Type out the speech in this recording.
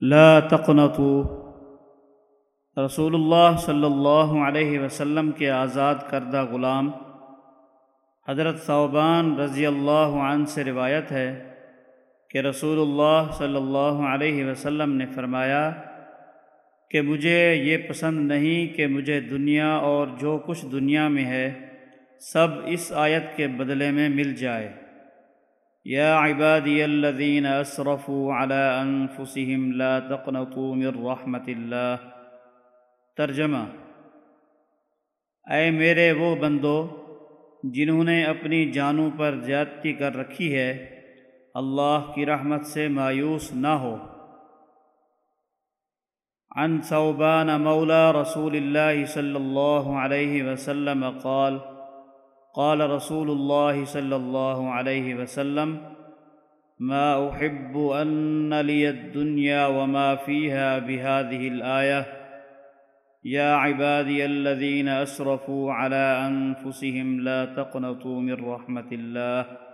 لا تقنطوا. رسول اللہ صلی اللہ علیہ وسلم کے آزاد کردہ غلام حضرت صوبان رضی اللہ عنہ سے روایت ہے کہ رسول اللہ صلی اللہ علیہ وسلم نے فرمایا کہ مجھے یہ پسند نہیں کہ مجھے دنیا اور جو کچھ دنیا میں ہے سب اس آیت کے بدلے میں مل جائے۔ یا عبادی الذین اسرفوا على انفسهم لا تقنطوا من رحمت اللہ ترجمہ اے میرے وہ بندو جنہوں نے اپنی جانوں پر زیادتی کر رکھی ہے، اللہ کی رحمت سے مایوس نہ ہو۔ عن ثوبان مولا رسول اللہ صلی اللہ علیہ وسلم قال قال رسول الله صلى الله عليه وسلم ما أحب أن لي الدنيا وما فيها بهذه الآية. يا عبادي الذين أسرفوا على أنفسهم لا تقنطوا من رحمة الله.